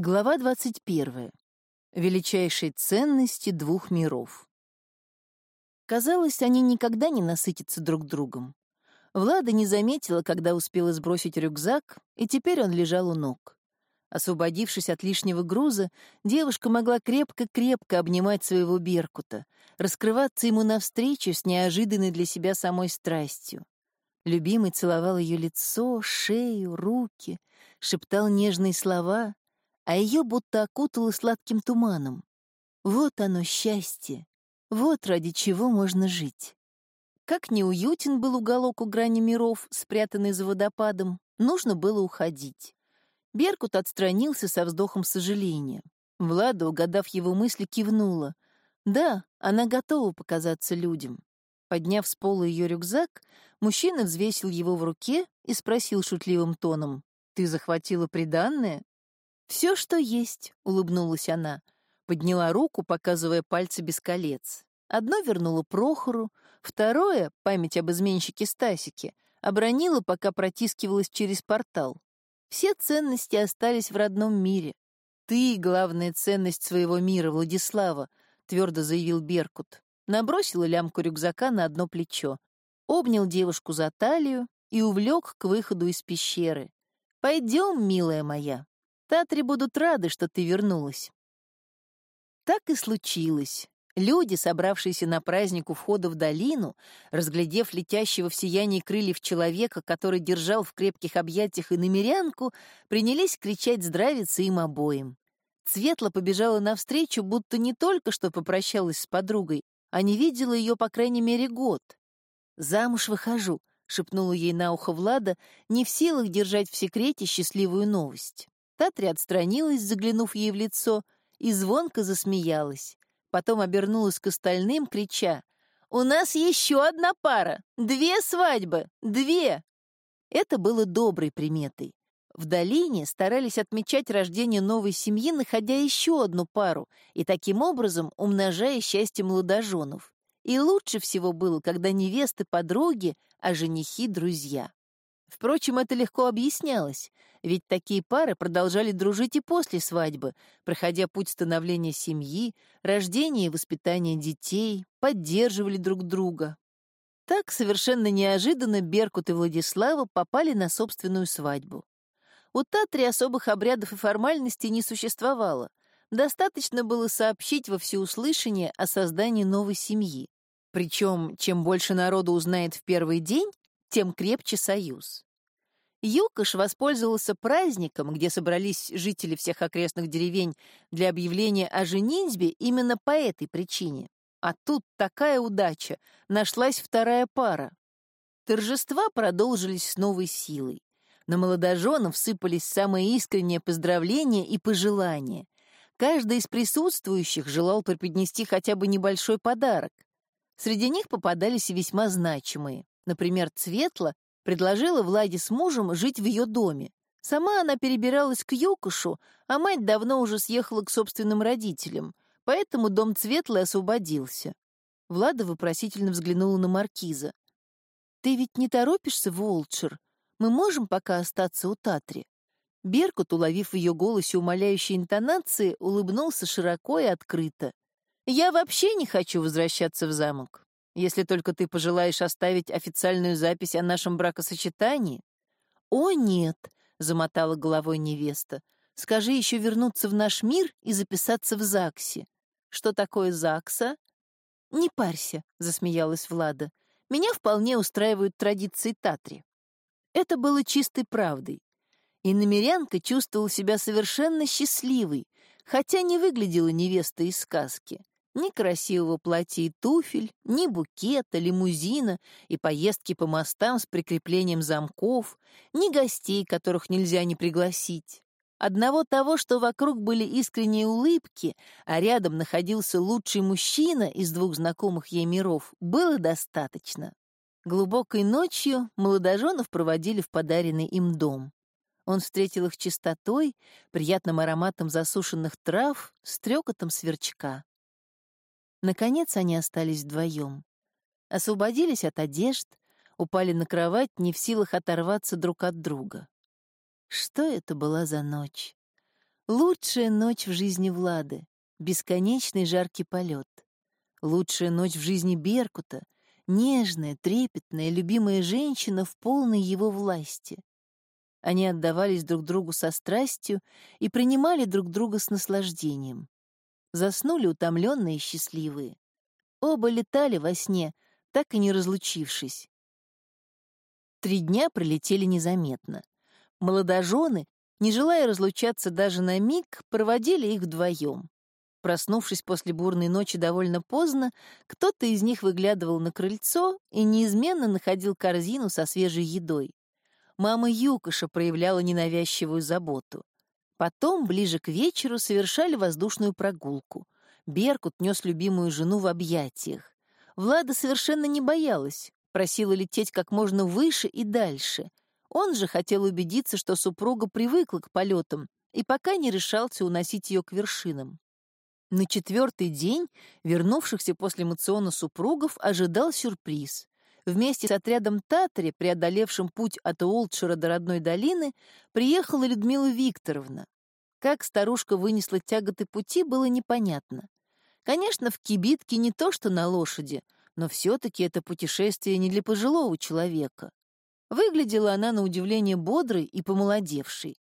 Глава 21. Величайшей ценности двух миров. Казалось, они никогда не насытятся друг другом. Влада не заметила, когда успела сбросить рюкзак, и теперь он лежал у ног. Освободившись от лишнего груза, девушка могла крепко-крепко обнимать своего Беркута, раскрываться ему навстречу с неожиданной для себя самой страстью. Любимый целовал ее лицо, шею, руки, шептал нежные слова, а ее будто окутало сладким туманом. Вот оно, счастье. Вот ради чего можно жить. Как неуютен был уголок у грани миров, спрятанный за водопадом, нужно было уходить. Беркут отстранился со вздохом сожаления. Влада, угадав его мысли, кивнула. Да, она готова показаться людям. Подняв с пола ее рюкзак, мужчина взвесил его в руке и спросил шутливым тоном. «Ты захватила приданное?» «Все, что есть», — улыбнулась она. Подняла руку, показывая пальцы без колец. Одно вернула Прохору, второе, память об изменщике Стасике, обронила, пока протискивалась через портал. Все ценности остались в родном мире. «Ты — главная ценность своего мира, Владислава», — твердо заявил Беркут. Набросила лямку рюкзака на одно плечо, обнял девушку за талию и увлек к выходу из пещеры. «Пойдем, милая моя». Татри будут рады, что ты вернулась. Так и случилось. Люди, собравшиеся на праздник у входа в долину, разглядев летящего в сиянии крыльев человека, который держал в крепких объятиях и намерянку, принялись кричать здравица им обоим. Светла побежала навстречу, будто не только что попрощалась с подругой, а не видела ее, по крайней мере, год. «Замуж выхожу», — шепнула ей на ухо Влада, не в силах держать в секрете счастливую новость. Татри отстранилась, заглянув ей в лицо, и звонко засмеялась. Потом обернулась к остальным, крича, «У нас еще одна пара! Две свадьбы! Две!» Это было доброй приметой. В долине старались отмечать рождение новой семьи, находя еще одну пару, и таким образом умножая счастье молодоженов. И лучше всего было, когда невесты — подруги, а женихи — друзья. Впрочем, это легко объяснялось, ведь такие пары продолжали дружить и после свадьбы, проходя путь становления семьи, рождения и воспитания детей, поддерживали друг друга. Так совершенно неожиданно Беркут и Владислава попали на собственную свадьбу. У Татри особых обрядов и формальностей не существовало. Достаточно было сообщить во всеуслышание о создании новой семьи. Причем, чем больше народу узнает в первый день, тем крепче союз. Юкош воспользовался праздником, где собрались жители всех окрестных деревень для объявления о женитьбе именно по этой причине. А тут такая удача, нашлась вторая пара. Торжества продолжились с новой силой. На молодоженов сыпались самые искренние поздравления и пожелания. Каждый из присутствующих желал преподнести хотя бы небольшой подарок. Среди них попадались и весьма значимые. Например, Цветла предложила Владе с мужем жить в ее доме. Сама она перебиралась к Юкушу, а мать давно уже съехала к собственным родителям, поэтому дом Цветлый освободился. Влада вопросительно взглянула на Маркиза. «Ты ведь не торопишься, Волчер? Мы можем пока остаться у Татри?» Беркут, уловив в ее голосе умоляющие интонации, улыбнулся широко и открыто. «Я вообще не хочу возвращаться в замок если только ты пожелаешь оставить официальную запись о нашем бракосочетании». «О, нет», — замотала головой невеста, — «скажи еще вернуться в наш мир и записаться в ЗАГСе». «Что такое ЗАГСа?» «Не парься», — засмеялась Влада. «Меня вполне устраивают традиции Татри». Это было чистой правдой. И намерянка чувствовала себя совершенно счастливой, хотя не выглядела невеста из сказки. Ни красивого платья и туфель, ни букета, лимузина и поездки по мостам с прикреплением замков, ни гостей, которых нельзя не пригласить. Одного того, что вокруг были искренние улыбки, а рядом находился лучший мужчина из двух знакомых ей миров, было достаточно. Глубокой ночью молодоженов проводили в подаренный им дом. Он встретил их чистотой, приятным ароматом засушенных трав, стрекотом сверчка. Наконец они остались вдвоем. Освободились от одежд, упали на кровать, не в силах оторваться друг от друга. Что это была за ночь? Лучшая ночь в жизни Влады, бесконечный жаркий полет. Лучшая ночь в жизни Беркута, нежная, трепетная, любимая женщина в полной его власти. Они отдавались друг другу со страстью и принимали друг друга с наслаждением. Заснули утомленные и счастливые. Оба летали во сне, так и не разлучившись. Три дня пролетели незаметно. Молодожены, не желая разлучаться даже на миг, проводили их вдвоем. Проснувшись после бурной ночи довольно поздно, кто-то из них выглядывал на крыльцо и неизменно находил корзину со свежей едой. Мама Юкоша проявляла ненавязчивую заботу. Потом, ближе к вечеру, совершали воздушную прогулку. Беркут нес любимую жену в объятиях. Влада совершенно не боялась, просила лететь как можно выше и дальше. Он же хотел убедиться, что супруга привыкла к полетам и пока не решался уносить ее к вершинам. На четвертый день вернувшихся после мациона супругов ожидал сюрприз. Вместе с отрядом Татари, преодолевшим путь от Уолтшира до родной долины, приехала Людмила Викторовна. Как старушка вынесла тяготы пути, было непонятно. Конечно, в кибитке не то, что на лошади, но все-таки это путешествие не для пожилого человека. Выглядела она на удивление бодрой и помолодевшей.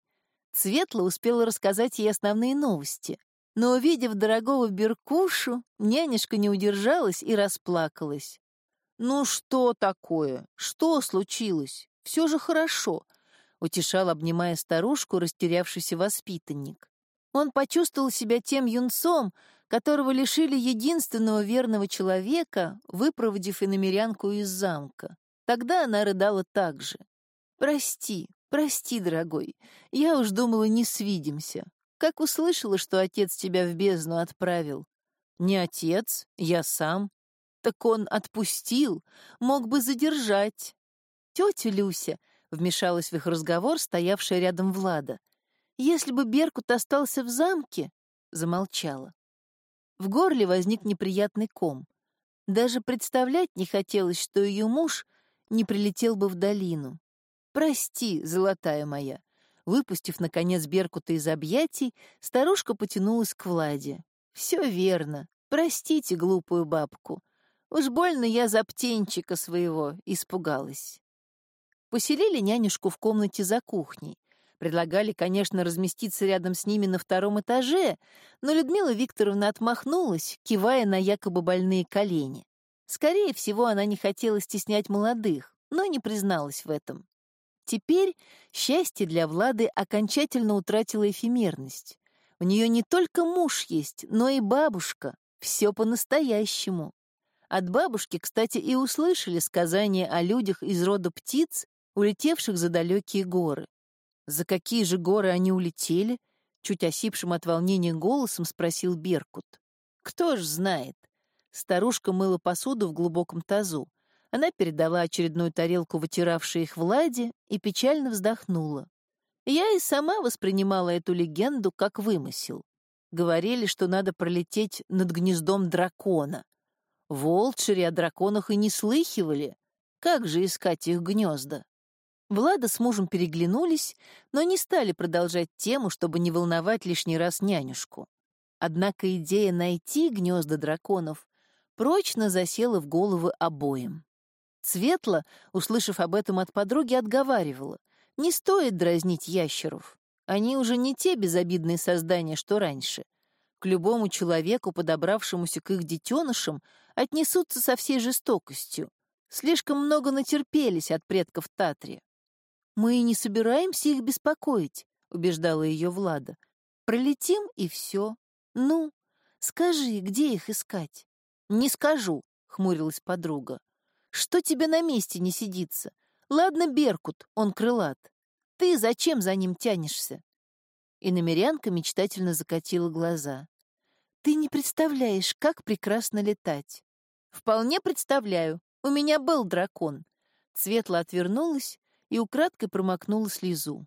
Светла успела рассказать ей основные новости. Но, увидев дорогого Беркушу, нянюшка не удержалась и расплакалась. «Ну что такое? Что случилось? Все же хорошо», — утешал, обнимая старушку, растерявшийся воспитанник. Он почувствовал себя тем юнцом, которого лишили единственного верного человека, выпроводив иномерянку из замка. Тогда она рыдала так же. «Прости, прости, дорогой, я уж думала, не свидимся. Как услышала, что отец тебя в бездну отправил? Не отец, я сам. Так он отпустил, мог бы задержать. Тетя Люся, вмешалась в их разговор, стоявшая рядом Влада. Если бы Беркут остался в замке, замолчала. В горле возник неприятный ком. Даже представлять не хотелось, что ее муж не прилетел бы в долину. Прости, золотая моя, Выпустив, наконец, Беркута из объятий, старушка потянулась к Владе. «Все верно. Простите глупую бабку. Уж больно я за птенчика своего испугалась». Поселили нянюшку в комнате за кухней. Предлагали, конечно, разместиться рядом с ними на втором этаже, но Людмила Викторовна отмахнулась, кивая на якобы больные колени. Скорее всего, она не хотела стеснять молодых, но не призналась в этом. Теперь счастье для Влады окончательно утратило эфемерность. У нее не только муж есть, но и бабушка. Все по-настоящему. От бабушки, кстати, и услышали сказания о людях из рода птиц, улетевших за далекие горы. За какие же горы они улетели? Чуть осипшим от волнения голосом спросил Беркут. Кто ж знает. Старушка мыла посуду в глубоком тазу. Она передала очередную тарелку, вытиравшей их Владе, и печально вздохнула. Я и сама воспринимала эту легенду как вымысел. Говорили, что надо пролететь над гнездом дракона. В Олчере о драконах и не слыхивали. Как же искать их гнезда? Влада с мужем переглянулись, но не стали продолжать тему, чтобы не волновать лишний раз нянюшку. Однако идея найти гнезда драконов прочно засела в головы обоим. Светла, услышав об этом от подруги, отговаривала. Не стоит дразнить ящеров. Они уже не те безобидные создания, что раньше. К любому человеку, подобравшемуся к их детенышам, отнесутся со всей жестокостью. Слишком много натерпелись от предков Татри. «Мы и не собираемся их беспокоить», — убеждала ее Влада. «Пролетим, и все. Ну, скажи, где их искать?» «Не скажу», — хмурилась подруга. Что тебе на месте не сидится? Ладно, Беркут, он крылат. Ты зачем за ним тянешься?» И намерянка мечтательно закатила глаза. «Ты не представляешь, как прекрасно летать». «Вполне представляю. У меня был дракон». Светла отвернулась и украдкой промокнула слезу.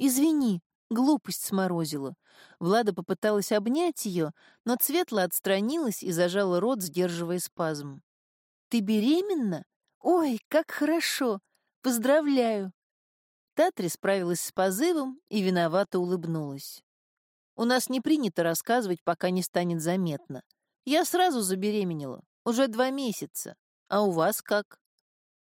«Извини, глупость сморозила». Влада попыталась обнять ее, но Цветла отстранилась и зажала рот, сдерживая спазм. Ты беременна? Ой, как хорошо! Поздравляю!» Татри справилась с позывом и виновато улыбнулась. У нас не принято рассказывать, пока не станет заметно. Я сразу забеременела, уже два месяца. А у вас как?»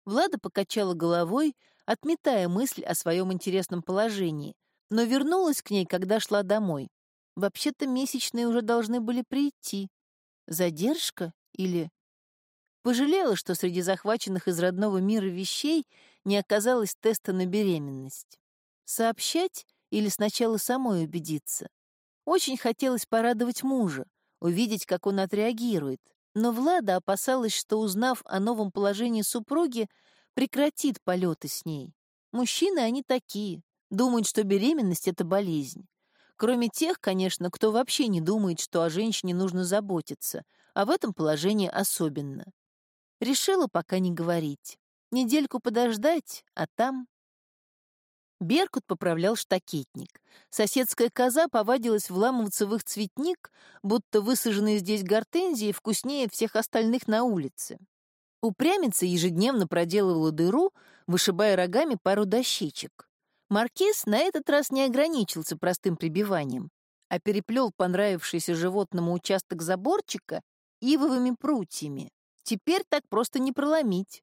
Влада покачала головой, отметая мысль о своем интересном положении, но вернулась к ней, когда шла домой. Вообще-то месячные уже должны были прийти. Задержка или... Пожалела, что среди захваченных из родного мира вещей не оказалось теста на беременность. Сообщать или сначала самой убедиться? Очень хотелось порадовать мужа, увидеть, как он отреагирует, но Влада опасалась, что, узнав о новом положении супруги, прекратит полеты с ней. Мужчины они такие, думают, что беременность — это болезнь. Кроме тех, конечно, кто вообще не думает, что о женщине нужно заботиться, а в этом положении особенно. Решила пока не говорить. Недельку подождать, а там... Беркут поправлял штакетник. Соседская коза повадилась вламываться в их цветник, будто высаженные здесь гортензии вкуснее всех остальных на улице. Упрямица ежедневно проделывала дыру, вышибая рогами пару дощечек. Маркиз на этот раз не ограничился простым прибиванием, а переплел понравившийся животному участок заборчика ивовыми прутьями. Теперь так просто не проломить.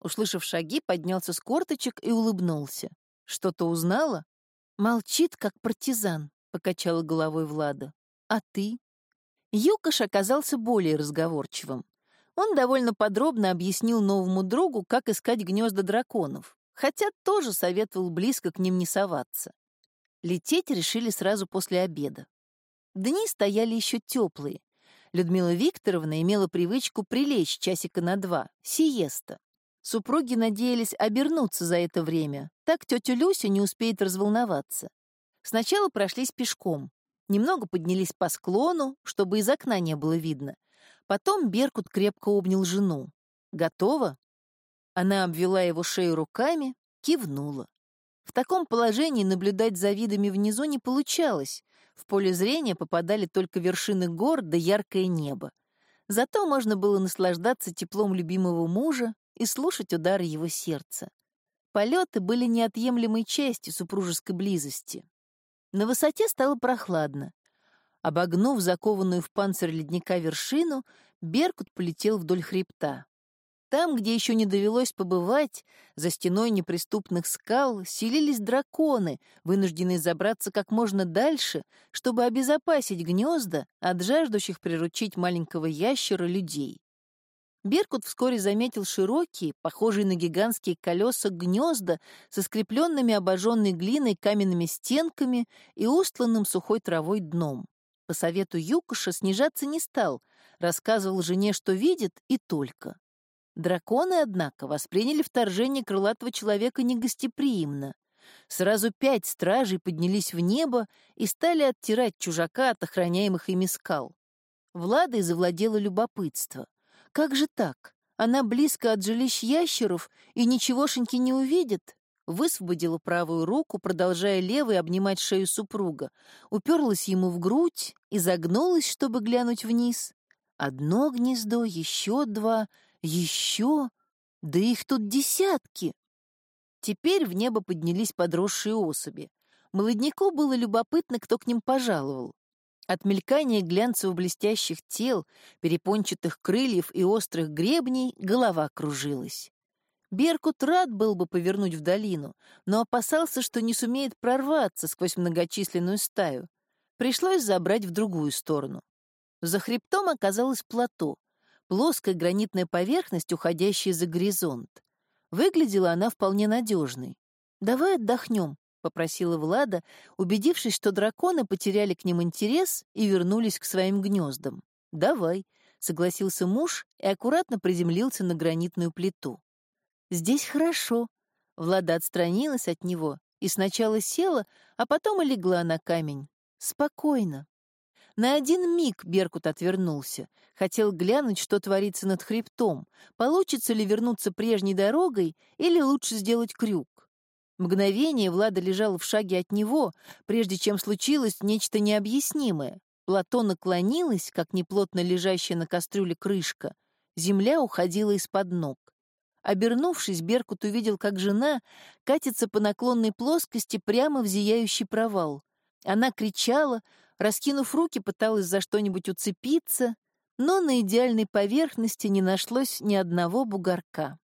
Услышав шаги, поднялся с корточек и улыбнулся. Что-то узнала? Молчит, как партизан, покачала головой Влада. А ты? Юкаш оказался более разговорчивым. Он довольно подробно объяснил новому другу, как искать гнезда драконов, хотя тоже советовал близко к ним не соваться. Лететь решили сразу после обеда. Дни стояли еще теплые, Людмила Викторовна имела привычку прилечь часика на два, сиеста. Супруги надеялись обернуться за это время, так тетя Люся не успеет разволноваться. Сначала прошлись пешком, немного поднялись по склону, чтобы из окна не было видно. Потом Беркут крепко обнял жену. «Готово?» Она обвела его шею руками, кивнула. В таком положении наблюдать за видами внизу не получалось, в поле зрения попадали только вершины гор да яркое небо. Зато можно было наслаждаться теплом любимого мужа и слушать удары его сердца. Полеты были неотъемлемой частью супружеской близости. На высоте стало прохладно. Обогнув закованную в панцирь ледника вершину, Беркут полетел вдоль хребта. Там, где еще не довелось побывать, за стеной неприступных скал селились драконы, вынужденные забраться как можно дальше, чтобы обезопасить гнезда от жаждущих приручить маленького ящера людей. Беркут вскоре заметил широкие, похожие на гигантские колеса гнезда со скрепленными обожженной глиной каменными стенками и устланным сухой травой дном. По совету Юкуша снижаться не стал, рассказывал жене, что видит, и только. Драконы, однако, восприняли вторжение крылатого человека негостеприимно. Сразу пять стражей поднялись в небо и стали оттирать чужака от охраняемых ими скал. Владой завладело любопытство. Как же так? Она близко от жилищ ящеров и ничегошеньки не увидит? Высвободила правую руку, продолжая левой обнимать шею супруга, уперлась ему в грудь и загнулась, чтобы глянуть вниз. Одно гнездо, еще два — еще? Да их тут десятки. Теперь в небо поднялись подросшие особи. Молодняку было любопытно, кто к ним пожаловал. От мелькания глянцево-блестящих тел, перепончатых крыльев и острых гребней голова кружилась. Беркут рад был бы повернуть в долину, но опасался, что не сумеет прорваться сквозь многочисленную стаю. Пришлось забрать в другую сторону. За хребтом оказалось плато — плоская гранитная поверхность, уходящая за горизонт. Выглядела она вполне надежной. «Давай отдохнем», — попросила Влада, убедившись, что драконы потеряли к ним интерес и вернулись к своим гнездам. «Давай», — согласился муж и аккуратно приземлился на гранитную плиту. «Здесь хорошо». Влада отстранилась от него и сначала села, а потом и легла на камень. «Спокойно». На один миг Беркут отвернулся, хотел глянуть, что творится над хребтом, получится ли вернуться прежней дорогой или лучше сделать крюк. Мгновение Влада лежала в шаге от него, прежде чем случилось нечто необъяснимое. Плато наклонилось, как неплотно лежащая на кастрюле крышка. Земля уходила из-под ног. Обернувшись, Беркут увидел, как жена катится по наклонной плоскости прямо в зияющий провал. Она кричала, раскинув руки, пыталась за что-нибудь уцепиться, но на идеальной поверхности не нашлось ни одного бугорка.